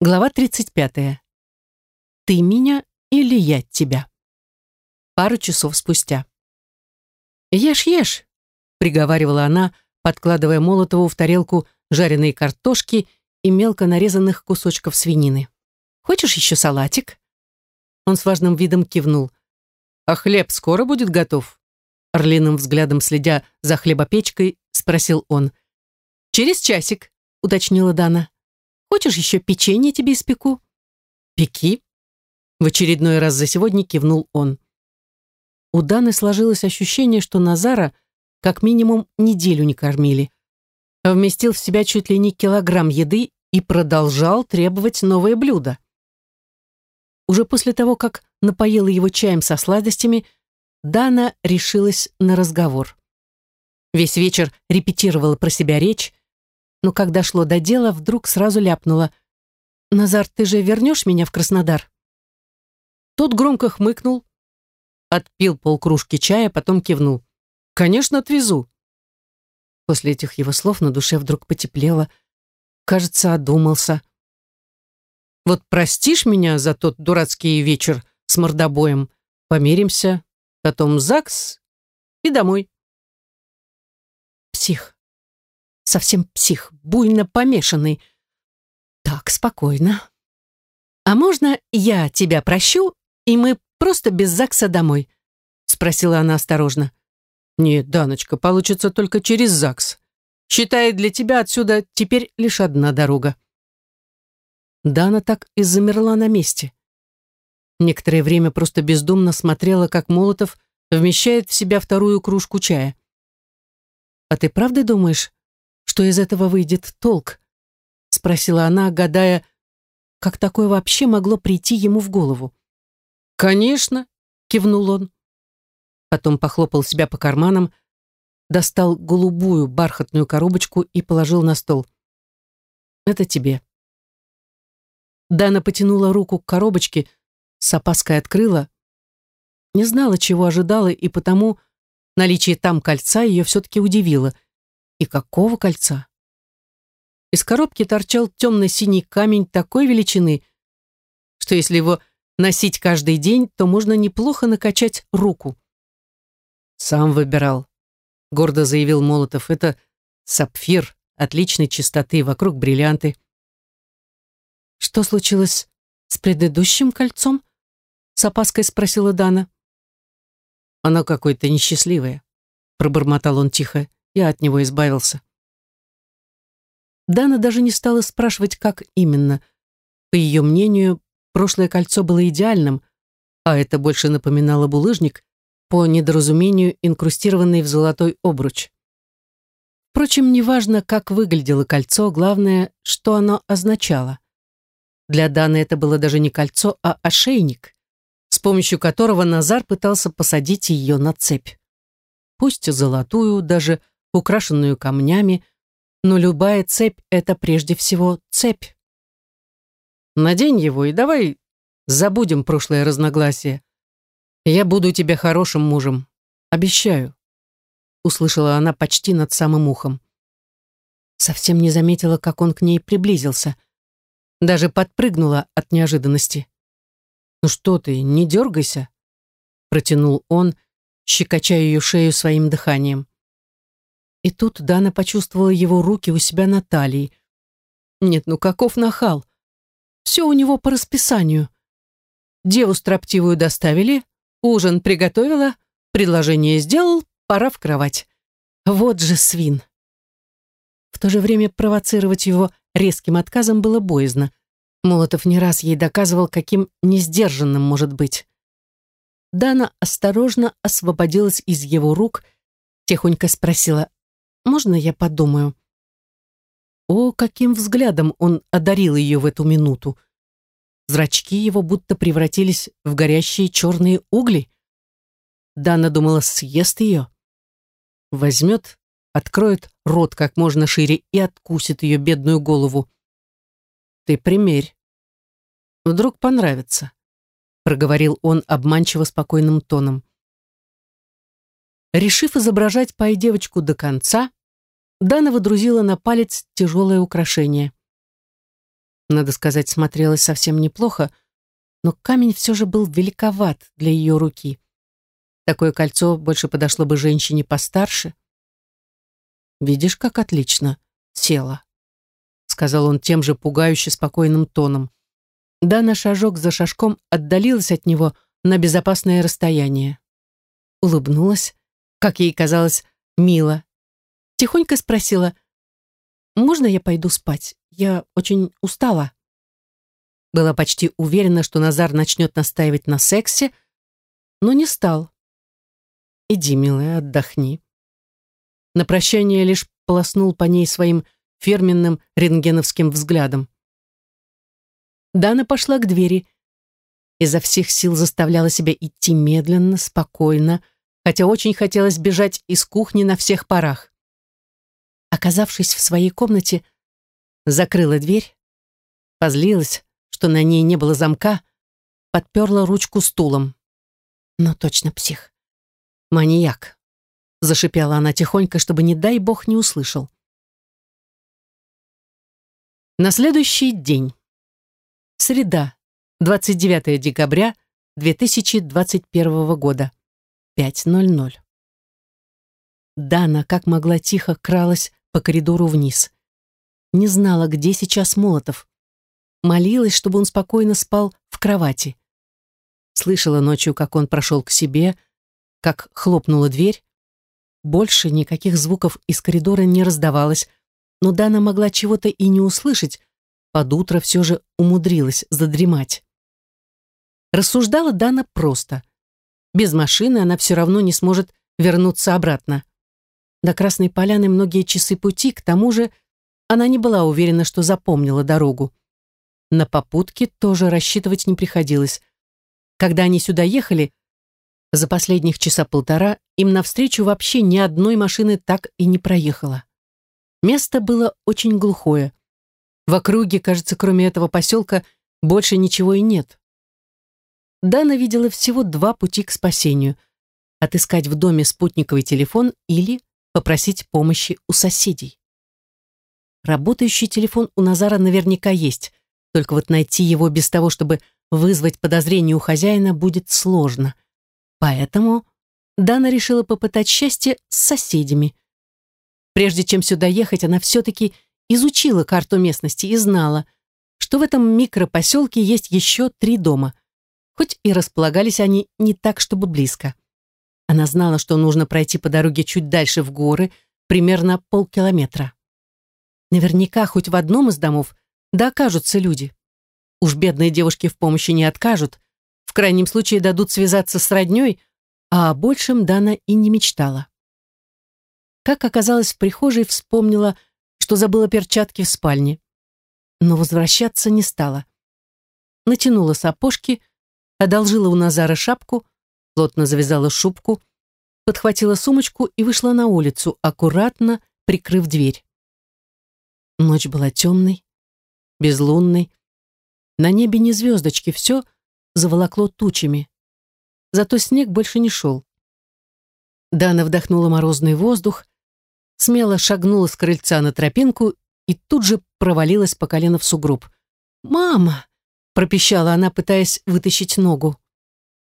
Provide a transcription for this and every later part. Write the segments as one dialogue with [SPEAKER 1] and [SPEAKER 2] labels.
[SPEAKER 1] Глава 35. Ты меня или я тебя? Пару часов спустя. «Ешь, ешь», — приговаривала она, подкладывая Молотову в тарелку жареные картошки и мелко нарезанных кусочков свинины. «Хочешь еще салатик?» Он с важным видом кивнул. «А хлеб скоро будет готов?» Орлиным взглядом следя за хлебопечкой, спросил он. «Через часик», — уточнила Дана. Хочешь еще печенье тебе испеку?» «Пеки?» В очередной раз за сегодня кивнул он. У Даны сложилось ощущение, что Назара как минимум неделю не кормили. Вместил в себя чуть ли не килограмм еды и продолжал требовать новое блюдо. Уже после того, как напоила его чаем со сладостями, Дана решилась на разговор. Весь вечер репетировала про себя речь, но когда шло до дела, вдруг сразу ляпнула. «Назар, ты же вернешь меня в Краснодар?» Тот громко хмыкнул, отпил полкружки чая, потом кивнул. «Конечно, отвезу». После этих его слов на душе вдруг потеплело. Кажется, одумался. «Вот простишь меня за тот дурацкий вечер с мордобоем? Помиримся, потом ЗАГС и домой». Совсем псих, буйно помешанный. Так, спокойно. А можно я тебя прощу, и мы просто без ЗАГСа домой? Спросила она осторожно. Нет, Даночка, получится только через ЗАГС. Считай, для тебя отсюда теперь лишь одна дорога. Дана так и замерла на месте. Некоторое время просто бездумно смотрела, как Молотов вмещает в себя вторую кружку чая. «А ты правда думаешь, что из этого выйдет толк?» — спросила она, гадая, как такое вообще могло прийти ему в голову. «Конечно!» — кивнул он. Потом похлопал себя по карманам, достал голубую бархатную коробочку и положил на стол. «Это тебе». Дана потянула руку к коробочке, с опаской открыла. Не знала, чего ожидала, и потому наличие там кольца ее все-таки удивило — и какого кольца? Из коробки торчал темно-синий камень такой величины, что если его носить каждый день, то можно неплохо накачать руку. «Сам выбирал», — гордо заявил Молотов. «Это сапфир отличной чистоты, вокруг бриллианты». «Что случилось с предыдущим кольцом?» — с опаской спросила Дана. «Оно какое-то несчастливое», — пробормотал он тихо. Я от него избавился. Дана даже не стала спрашивать, как именно. По ее мнению, прошлое кольцо было идеальным, а это больше напоминало булыжник, по недоразумению инкрустированный в золотой обруч. Впрочем, неважно, как выглядело кольцо, главное, что оно означало. Для Даны это было даже не кольцо, а ошейник, с помощью которого Назар пытался посадить ее на цепь. Пусть золотую, даже украшенную камнями, но любая цепь — это прежде всего цепь. Надень его и давай забудем прошлое разногласие. Я буду тебе хорошим мужем, обещаю, услышала она почти над самым ухом. Совсем не заметила, как он к ней приблизился. Даже подпрыгнула от неожиданности. «Ну что ты, не дергайся», — протянул он, щекоча ее шею своим дыханием. И тут Дана почувствовала его руки у себя на талии. Нет, ну каков нахал. Все у него по расписанию. Деву строптивую доставили, ужин приготовила, предложение сделал, пора в кровать. Вот же свин. В то же время провоцировать его резким отказом было боязно. Молотов не раз ей доказывал, каким несдержанным может быть. Дана осторожно освободилась из его рук, тихонько спросила, можно я подумаю?» О, каким взглядом он одарил ее в эту минуту! Зрачки его будто превратились в горящие черные угли. Дана думала, съест ее. Возьмет, откроет рот как можно шире и откусит ее бедную голову. «Ты примерь. Вдруг понравится», — проговорил он обманчиво спокойным тоном. Решив изображать пай-девочку до конца, Дана водрузила на палец тяжелое украшение. надо сказать, смотрелась совсем неплохо, но камень все же был великоват для ее руки. Такое кольцо больше подошло бы женщине постарше. «Видишь, как отлично села», — сказал он тем же пугающе спокойным тоном. Дана шажок за шажком отдалилась от него на безопасное расстояние. Улыбнулась, как ей казалось, мило. Тихонько спросила, «Можно я пойду спать? Я очень устала». Была почти уверена, что Назар начнет настаивать на сексе, но не стал. «Иди, милая, отдохни». На прощание лишь полоснул по ней своим фирменным рентгеновским взглядом. Дана пошла к двери. Изо всех сил заставляла себя идти медленно, спокойно, хотя очень хотелось бежать из кухни на всех парах. Оказавшись в своей комнате, закрыла дверь, позлилась, что на ней не было замка, подперла ручку стулом. Но «Ну, точно псих. Маньяк. Зашипела она тихонько, чтобы, не дай бог, не услышал. На следующий день. Среда, 29 декабря 2021 года, 5.00. Дана, как могла, тихо кралась по коридору вниз. Не знала, где сейчас Молотов. Молилась, чтобы он спокойно спал в кровати. Слышала ночью, как он прошел к себе, как хлопнула дверь. Больше никаких звуков из коридора не раздавалось, но Дана могла чего-то и не услышать, под утро все же умудрилась задремать. Рассуждала Дана просто. Без машины она все равно не сможет вернуться обратно. До Красной Поляны многие часы пути, к тому же она не была уверена, что запомнила дорогу. На попутке тоже рассчитывать не приходилось. Когда они сюда ехали, за последних часа полтора им навстречу вообще ни одной машины так и не проехала. Место было очень глухое. В округе, кажется, кроме этого поселка, больше ничего и нет. Дана видела всего два пути к спасению. Отыскать в доме спутниковый телефон или попросить помощи у соседей. Работающий телефон у Назара наверняка есть, только вот найти его без того, чтобы вызвать подозрение у хозяина, будет сложно. Поэтому Дана решила попытать счастье с соседями. Прежде чем сюда ехать, она все-таки изучила карту местности и знала, что в этом микропоселке есть еще три дома, хоть и располагались они не так, чтобы близко. Она знала, что нужно пройти по дороге чуть дальше в горы, примерно полкилометра. Наверняка хоть в одном из домов да окажутся люди. Уж бедные девушки в помощи не откажут, в крайнем случае дадут связаться с роднёй, а о большем Дана и не мечтала. Как оказалось, в прихожей вспомнила что забыла перчатки в спальне. Но возвращаться не стала. Натянула сапожки, одолжила у Назара шапку, плотно завязала шубку, подхватила сумочку и вышла на улицу, аккуратно прикрыв дверь. Ночь была темной, безлунной. На небе не звездочки, все заволокло тучами. Зато снег больше не шел. Дана вдохнула морозный воздух, смело шагнула с крыльца на тропинку и тут же провалилась по колено в сугроб. «Мама!» — пропищала она, пытаясь вытащить ногу.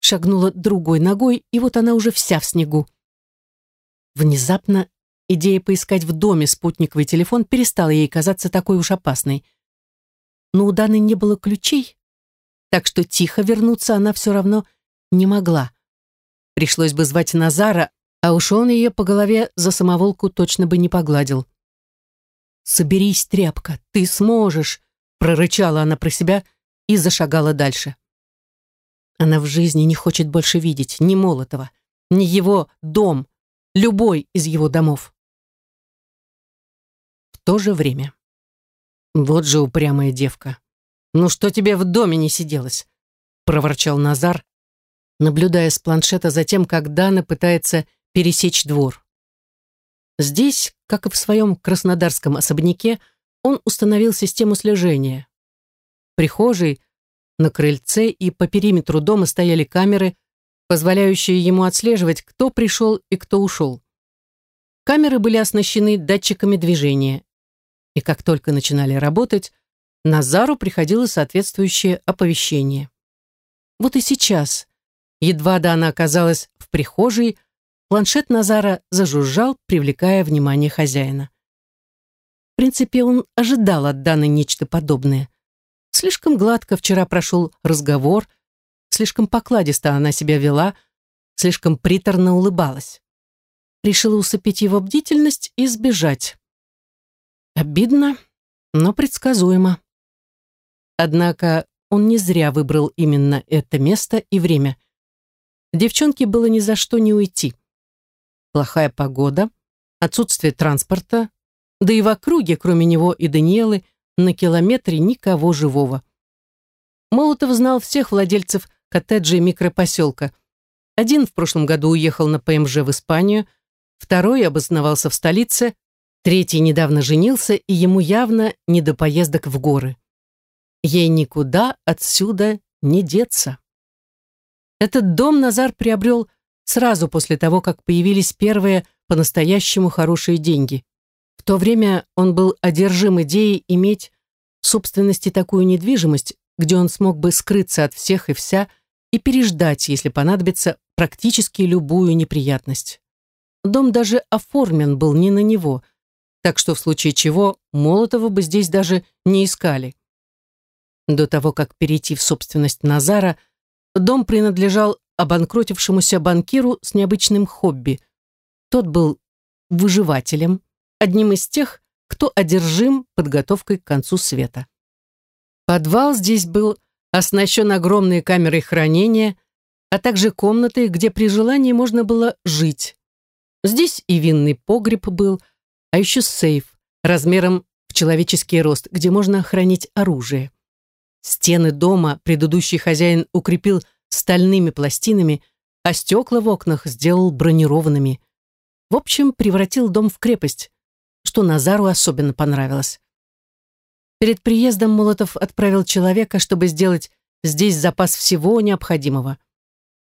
[SPEAKER 1] Шагнула другой ногой, и вот она уже вся в снегу. Внезапно идея поискать в доме спутниковый телефон перестала ей казаться такой уж опасной. Но у Даны не было ключей, так что тихо вернуться она все равно не могла. Пришлось бы звать Назара, а уж он ее по голове за самоволку точно бы не погладил. «Соберись, тряпка, ты сможешь!» прорычала она про себя и зашагала дальше. Она в жизни не хочет больше видеть ни Молотова, ни его дом, любой из его домов. В то же время. Вот же упрямая девка. «Ну что тебе в доме не сиделось?» проворчал Назар, наблюдая с планшета за тем, как Дана пытается пересечь двор. Здесь, как и в своем краснодарском особняке, он установил систему слежения. В прихожей, на крыльце и по периметру дома стояли камеры, позволяющие ему отслеживать, кто пришел и кто ушел. Камеры были оснащены датчиками движения, и как только начинали работать, Назару приходило соответствующее оповещение. Вот и сейчас, едва да она оказалась в прихожей, планшет Назара зажужжал, привлекая внимание хозяина. В принципе, он ожидал от Даны нечто подобное. Слишком гладко вчера прошел разговор, слишком покладисто она себя вела, слишком приторно улыбалась. Решила усыпить его бдительность и сбежать. Обидно, но предсказуемо. Однако он не зря выбрал именно это место и время. Девчонке было ни за что не уйти. Плохая погода, отсутствие транспорта, да и в округе, кроме него и Даниэлы, на километре никого живого. Молотов знал всех владельцев коттеджей микропоселка. Один в прошлом году уехал на ПМЖ в Испанию, второй обосновался в столице, третий недавно женился, и ему явно не до поездок в горы. Ей никуда отсюда не деться. Этот дом Назар приобрел сразу после того, как появились первые по-настоящему хорошие деньги. В то время он был одержим идеей иметь в собственности такую недвижимость, где он смог бы скрыться от всех и вся и переждать, если понадобится, практически любую неприятность. Дом даже оформлен был не на него, так что в случае чего Молотова бы здесь даже не искали. До того, как перейти в собственность Назара, дом принадлежал обанкротившемуся банкиру с необычным хобби. Тот был выживателем, одним из тех, кто одержим подготовкой к концу света. Подвал здесь был оснащен огромной камерой хранения, а также комнатой, где при желании можно было жить. Здесь и винный погреб был, а еще сейф размером в человеческий рост, где можно хранить оружие. Стены дома предыдущий хозяин укрепил стальными пластинами, а стекла в окнах сделал бронированными. В общем, превратил дом в крепость, что Назару особенно понравилось. Перед приездом Молотов отправил человека, чтобы сделать здесь запас всего необходимого.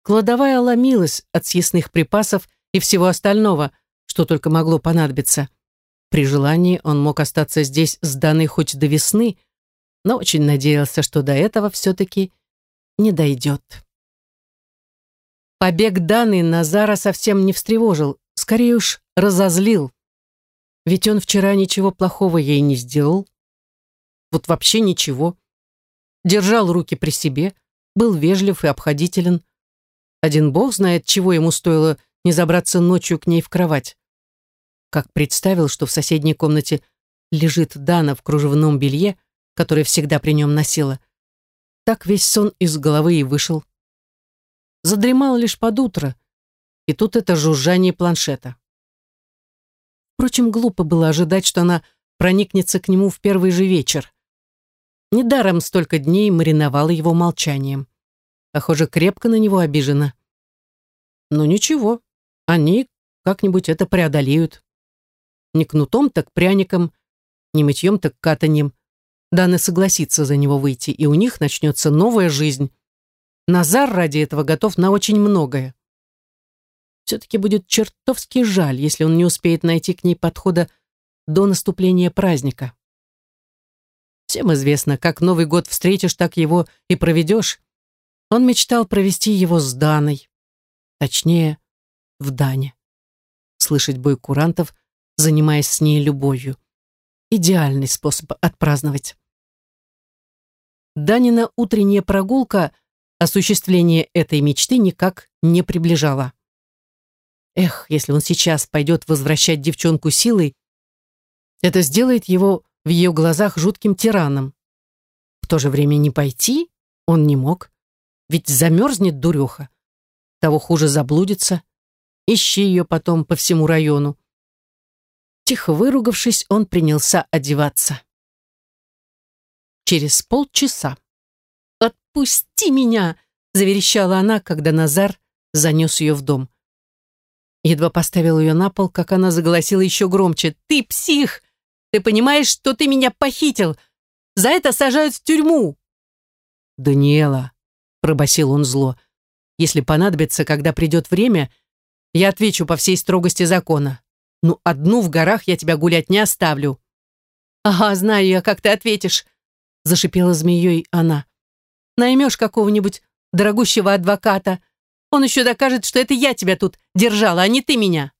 [SPEAKER 1] Кладовая ломилась от съестных припасов и всего остального, что только могло понадобиться. При желании он мог остаться здесь с Даной хоть до весны, но очень надеялся, что до этого все-таки не дойдет. Побег Даны Назара совсем не встревожил, скорее уж разозлил. Ведь он вчера ничего плохого ей не сделал. Вот вообще ничего. Держал руки при себе, был вежлив и обходителен. Один бог знает, чего ему стоило не забраться ночью к ней в кровать. Как представил, что в соседней комнате лежит Дана в кружевном белье, которое всегда при нем носила, так весь сон из головы и вышел. Задремал лишь под утро, и тут это жужжание планшета. Впрочем, глупо было ожидать, что она проникнется к нему в первый же вечер. Недаром столько дней мариновала его молчанием. Похоже, крепко на него обижена. Но ничего, они как-нибудь это преодолеют. Не кнутом, так пряником, не мытьем, так катаньем. Дана согласится за него выйти, и у них начнется новая жизнь. Назар ради этого готов на очень многое. Все-таки будет чертовски жаль, если он не успеет найти к ней подхода до наступления праздника. Всем известно, как Новый год встретишь, так его и проведешь. Он мечтал провести его с Даной. Точнее, в Дане. Слышать бой курантов, занимаясь с ней любовью. Идеальный способ отпраздновать. Данина утренняя прогулка осуществление этой мечты никак не приближала. Эх, если он сейчас пойдет возвращать девчонку силой, это сделает его в ее глазах жутким тираном. В то же время не пойти он не мог, ведь замерзнет дуреха. Того хуже заблудится. Ищи ее потом по всему району. Тихо выругавшись, он принялся одеваться. Через полчаса. «Отпусти меня!» — заверещала она, когда Назар занес ее в дом. Едва поставил ее на пол, как она заголосила еще громче. «Ты псих! Ты понимаешь, что ты меня похитил? За это сажают в тюрьму!» «Даниэла», — пробасил он зло, «если понадобится, когда придет время, я отвечу по всей строгости закона. Ну, одну в горах я тебя гулять не оставлю». «Ага, знаю я, как ты ответишь. зашипела змеей она. «Наймешь какого-нибудь дорогущего адвоката. Он еще докажет, что это я тебя тут держала, а не ты меня».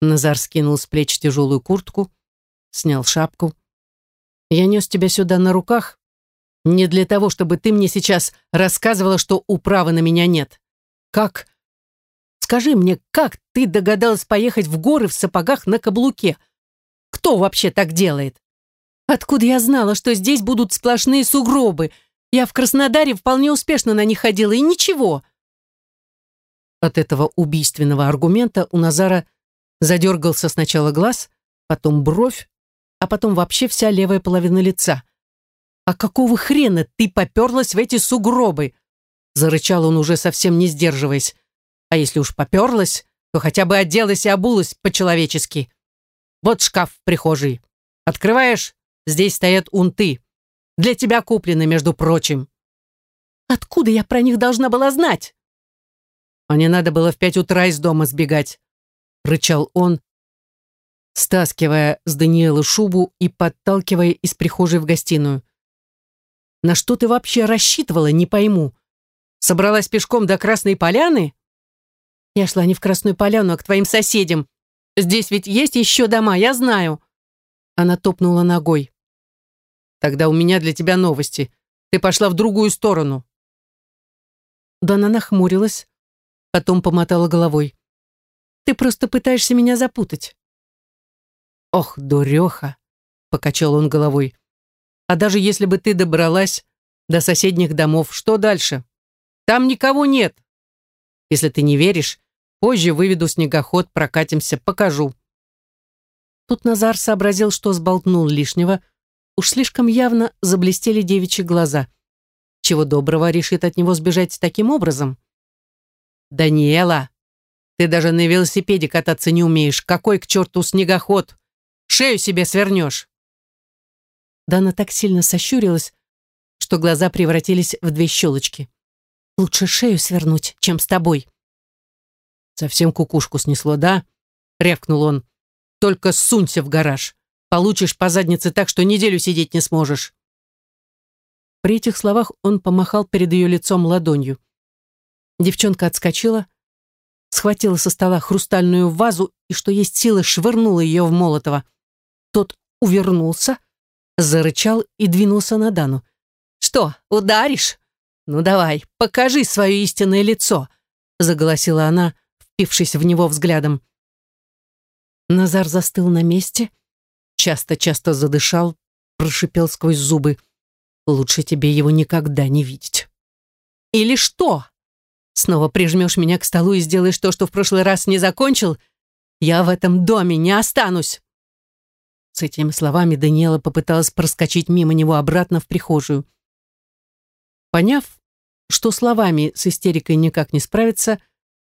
[SPEAKER 1] Назар скинул с плеч тяжелую куртку, снял шапку. «Я нес тебя сюда на руках не для того, чтобы ты мне сейчас рассказывала, что управы на меня нет. Как? Скажи мне, как ты догадалась поехать в горы в сапогах на каблуке? Кто вообще так делает? Откуда я знала, что здесь будут сплошные сугробы? Я в Краснодаре вполне успешно на них ходила, и ничего. От этого убийственного аргумента у Назара задергался сначала глаз, потом бровь, а потом вообще вся левая половина лица. «А какого хрена ты поперлась в эти сугробы?» Зарычал он уже совсем не сдерживаясь. «А если уж поперлась, то хотя бы оделась и обулась по-человечески. Вот шкаф в прихожей. Открываешь, здесь стоят унты. Для тебя куплены, между прочим». «Откуда я про них должна была знать?» «А не надо было в пять утра из дома сбегать», — рычал он, стаскивая с Даниэла шубу и подталкивая из прихожей в гостиную. На что ты вообще рассчитывала, не пойму. Собралась пешком до Красной Поляны? Я шла не в Красную Поляну, а к твоим соседям. Здесь ведь есть еще дома, я знаю. Она топнула ногой. Тогда у меня для тебя новости. Ты пошла в другую сторону. Да она нахмурилась, потом помотала головой. Ты просто пытаешься меня запутать. Ох, дуреха, покачал он головой. А даже если бы ты добралась до соседних домов, что дальше? Там никого нет. Если ты не веришь, позже выведу снегоход, прокатимся, покажу. Тут Назар сообразил, что сболтнул лишнего. Уж слишком явно заблестели девичьи глаза. Чего доброго решит от него сбежать таким образом? «Даниэла, ты даже на велосипеде кататься не умеешь. Какой к черту снегоход? Шею себе свернешь!» Дана так сильно сощурилась, что глаза превратились в две щелочки. «Лучше шею свернуть, чем с тобой». «Совсем кукушку снесло, да?» — рявкнул он. «Только сунься в гараж. Получишь по заднице так, что неделю сидеть не сможешь». При этих словах он помахал перед ее лицом ладонью. Девчонка отскочила, схватила со стола хрустальную вазу и, что есть силы, швырнула ее в Молотова. Тот увернулся, зарычал и двинулся на Дану. «Что, ударишь? Ну давай, покажи свое истинное лицо», заголосила она, впившись в него взглядом. Назар застыл на месте, часто-часто задышал, прошипел сквозь зубы. «Лучше тебе его никогда не видеть». «Или что? Снова прижмешь меня к столу и сделаешь то, что в прошлый раз не закончил? Я в этом доме не останусь!» С этими словами Даниэла попыталась проскочить мимо него обратно в прихожую. Поняв, что словами с истерикой никак не справиться,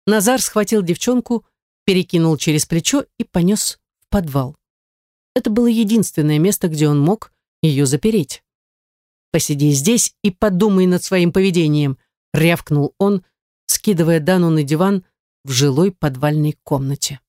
[SPEAKER 1] Назар схватил девчонку, перекинул через плечо и понес в подвал. Это было единственное место, где он мог ее запереть. «Посиди здесь и подумай над своим поведением», — рявкнул он, скидывая Дану на диван в жилой подвальной комнате.